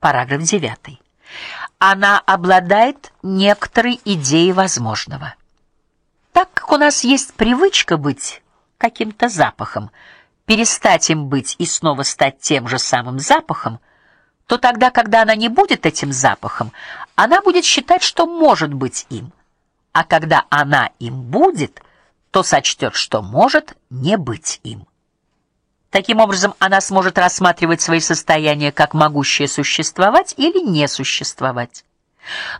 Параграф 9. Она обладает некоторой идеей возможного. Так как у нас есть привычка быть каким-то запахом, перестать им быть и снова стать тем же самым запахом, то тогда, когда она не будет этим запахом, она будет считать, что может быть им. А когда она им будет, то сочтет, что может не быть им. Таким образом, она сможет рассматривать свои состояния как могущие существовать или не существовать.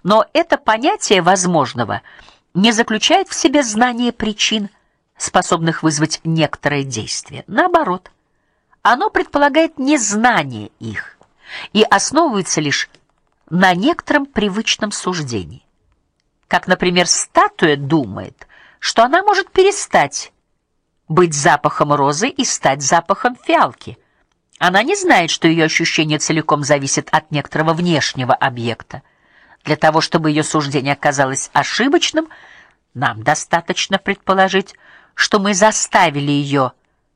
Но это понятие возможного не заключает в себе знание причин, способных вызвать некоторое действие. Наоборот, оно предполагает незнание их и основывается лишь на некотором привычном суждении. Как, например, статуя думает, что она может перестать быть запахом розы и стать запахом фиалки. Она не знает, что ее ощущение целиком зависит от некоторого внешнего объекта. Для того, чтобы ее суждение оказалось ошибочным, нам достаточно предположить, что мы заставили ее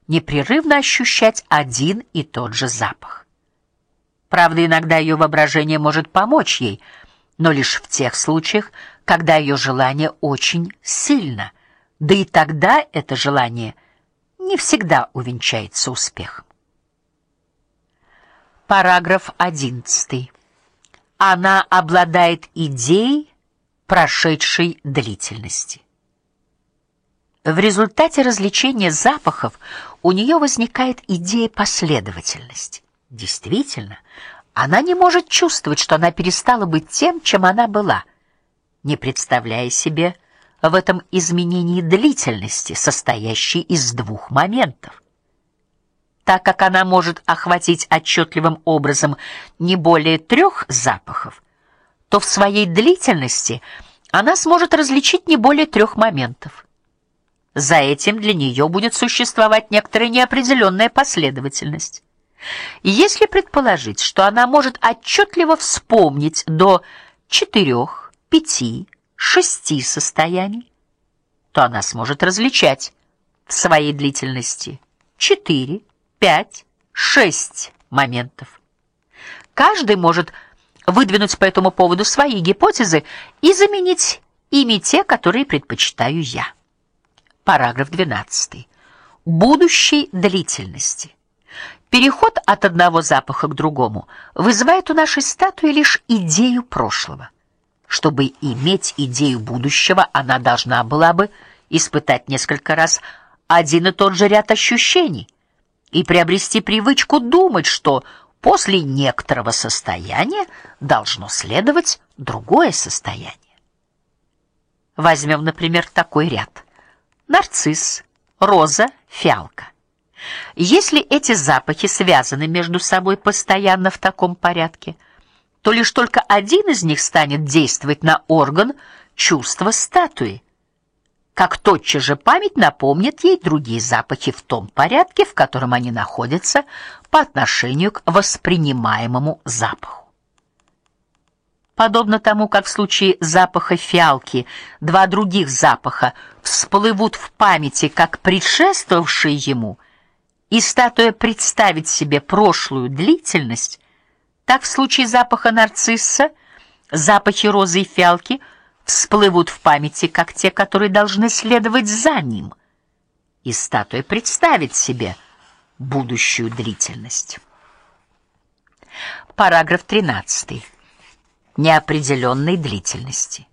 непрерывно ощущать один и тот же запах. Правда, иногда ее воображение может помочь ей, но лишь в тех случаях, когда ее желание очень сильно. Да и тогда это желание не всегда увенчается успехом. Параграф 11. Она обладает идеей прошедшей длительности. В результате развлечения запахов у нее возникает идея последовательности. Действительно, она не может чувствовать, что она перестала быть тем, чем она была, не представляя себе в этом изменении длительности, состоящей из двух моментов. Так как она может охватить отчетливым образом не более трех запахов, то в своей длительности она сможет различить не более трех моментов. За этим для нее будет существовать некоторая неопределенная последовательность. Если предположить, что она может отчетливо вспомнить до четырех, пяти, шести состояний, то она сможет различать в своей длительности четыре, пять, шесть моментов. Каждый может выдвинуть по этому поводу свои гипотезы и заменить ими те, которые предпочитаю я. Параграф 12. Будущей длительности. Переход от одного запаха к другому вызывает у нашей статуи лишь идею прошлого. Чтобы иметь идею будущего, она должна была бы испытать несколько раз один и тот же ряд ощущений и приобрести привычку думать, что после некоторого состояния должно следовать другое состояние. Возьмем, например, такой ряд: нарцисс, роза, фиалка. Если эти запахи связаны между собой постоянно в таком порядке, то лишь только один из них станет действовать на орган чувства статуи. Как тотчас же память напомнит ей другие запахи в том порядке, в котором они находятся по отношению к воспринимаемому запаху. Подобно тому, как в случае запаха фиалки два других запаха всплывут в памяти как предшествовавшие ему, и статуя представит себе прошлую длительность, так в случае запаха нарцисса запахи розы и фиалки всплывут в памяти как те, которые должны следовать за ним, и статуя представит себе будущую длительность. Параграф 13 неопределенной длительности.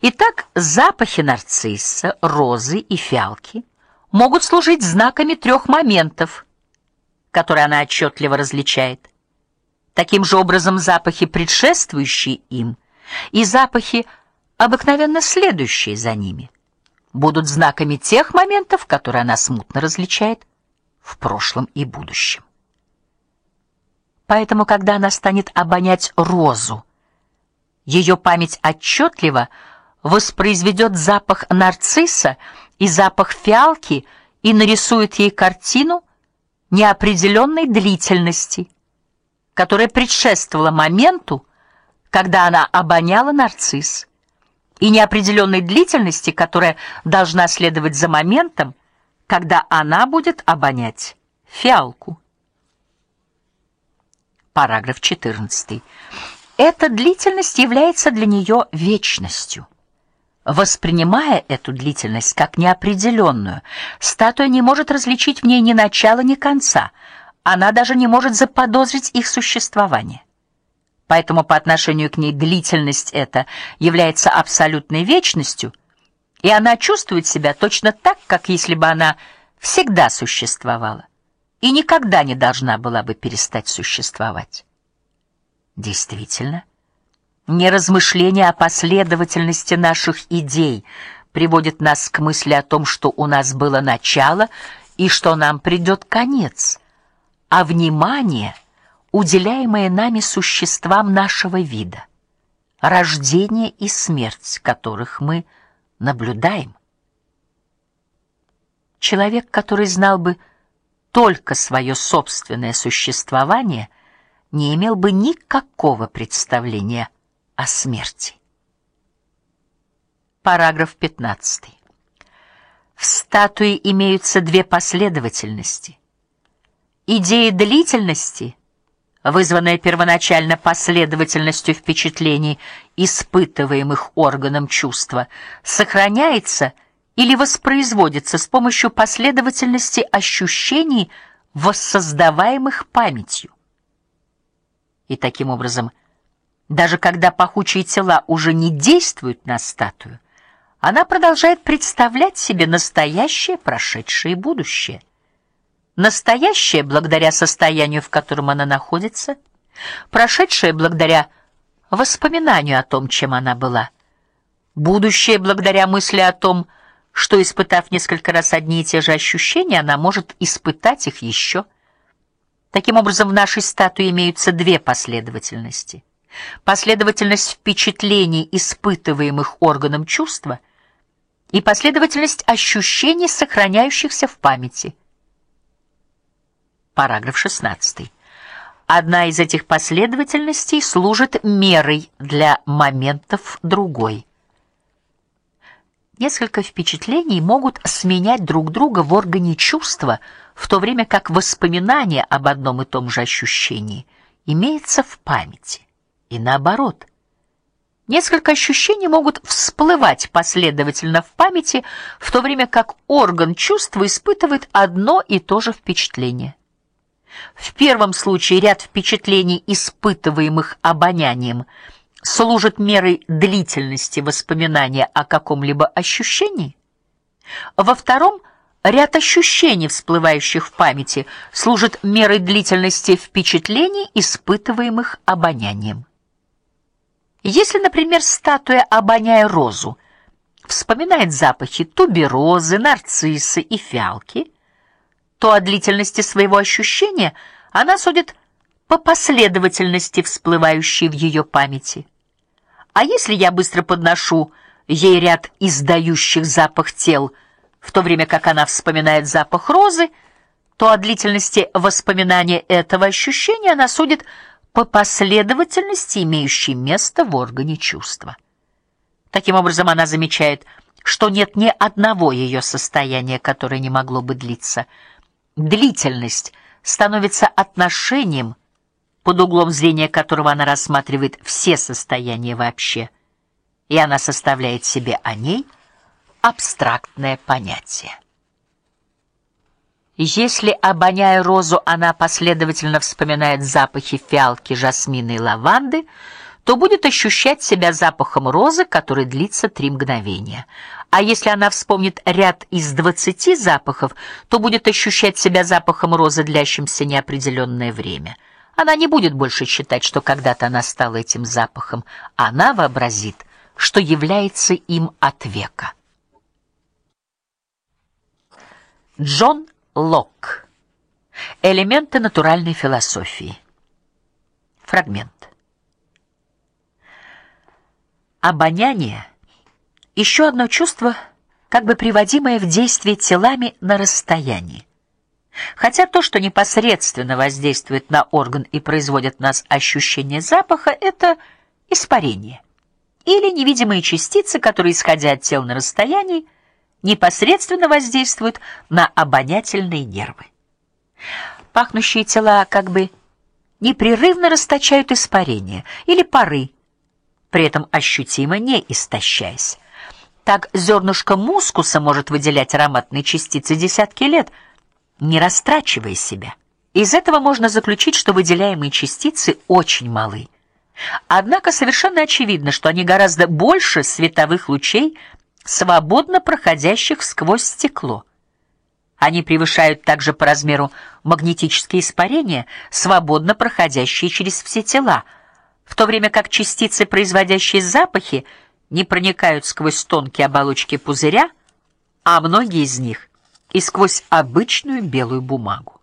Итак, запахи нарцисса, розы и фиалки могут служить знаками трех моментов, которые она отчетливо различает. Таким же образом, запахи, предшествующие им, и запахи, обыкновенно следующие за ними, будут знаками тех моментов, которые она смутно различает в прошлом и будущем. Поэтому, когда она станет обонять розу, ее память отчетливо воспроизведет запах нарцисса и запах фиалки и нарисует ей картину неопределенной длительности, которая предшествовала моменту, когда она обоняла нарцисс, и неопределенной длительности, которая должна следовать за моментом, когда она будет обонять фиалку. Параграф 14. Эта длительность является для нее вечностью. Воспринимая эту длительность как неопределенную, статуя не может различить в ней ни начала, ни конца. Она даже не может заподозрить их существование. Поэтому по отношению к ней длительность эта является абсолютной вечностью, и она чувствует себя точно так, как если бы она всегда существовала и никогда не должна была бы перестать существовать. Действительно, не размышления о последовательности наших идей приводят нас к мысли о том, что у нас было начало и что нам придет конец, а внимание, уделяемое нами существам нашего вида, рождение и смерть, которых мы наблюдаем. Человек, который знал бы только свое собственное существование, не имел бы никакого представления о смерти. Параграф 15. В статуе имеются две последовательности. Идея длительности, вызванная первоначально последовательностью впечатлений, испытываемых органом чувства, сохраняется или воспроизводится с помощью последовательности ощущений, воссоздаваемых памятью. И таким образом даже когда пахучие тела уже не действуют на статую, она продолжает представлять себе настоящее, прошедшее и будущее. Настоящее благодаря состоянию, в котором она находится, прошедшее благодаря воспоминанию о том, чем она была, будущее благодаря мысли о том, что испытав несколько раз одни и те же ощущения, она может испытать их еще. Таким образом, в нашей статуе имеются две последовательности последовательность впечатлений, испытываемых органом чувства, и последовательность ощущений, сохраняющихся в памяти. Параграф 16. Одна из этих последовательностей служит мерой для моментов другой. Несколько впечатлений могут сменять друг друга в органе чувства, в то время как воспоминание об одном и том же ощущении имеется в памяти и наоборот. Несколько ощущений могут всплывать последовательно в памяти, в то время как орган чувства испытывает одно и то же впечатление. В первом случае ряд впечатлений, испытываемых обонянием, служит мерой длительности воспоминания о каком-либо ощущении. Во втором ряд ощущений, всплывающих в памяти, служит мерой длительности впечатлений, испытываемых обонянием. Если, например, статуя, обоняя розу, вспоминает запахи туберозы, нарциссы и фиалки, то о длительности своего ощущения она судит по последовательности, всплывающей в ее памяти. А если я быстро подношу ей ряд издающих запах тел, в то время как она вспоминает запах розы, то о длительности воспоминания этого ощущения она судит по последовательности, имеющей место в органе чувства. Таким образом, она замечает, что нет ни одного ее состояния, которое не могло бы длиться. Длительность становится отношением, под углом зрения которого она рассматривает все состояния вообще, и она составляет себе о ней абстрактное понятие. Если, обоняя розу, она последовательно вспоминает запахи фиалки, жасмина и лаванды, то будет ощущать себя запахом розы, который длится три мгновения. А если она вспомнит ряд из двадцати запахов, то будет ощущать себя запахом розы, длящимся неопределенное время. Она не будет больше считать, что когда-то она стала этим запахом, она вообразит, что является им от века. Джон Лок. Элементы натуральной философии. Фрагмент. Обоняние еще одно чувство, как бы приводимое в действие телами на расстоянии. Хотя то, что непосредственно воздействует на орган и производит в нас ощущение запаха это испарение или невидимые частицы, которые, исходя от тел на расстоянии, непосредственно воздействуют на обонятельные нервы. Пахнущие тела как бы непрерывно расточают испарения или пары, при этом ощутимо не истощаясь. Так зернышко мускуса может выделять ароматные частицы десятки лет, не растрачивая себя. Из этого можно заключить, что выделяемые частицы очень малы. Однако совершенно очевидно, что они гораздо больше световых лучей, свободно проходящих сквозь стекло. Они превышают также по размеру магнетические испарения, свободно проходящие через все тела, в то время как частицы, производящие запахи, не проникают сквозь тонкие оболочки пузыря, а многие из них и сквозь обычную белую бумагу.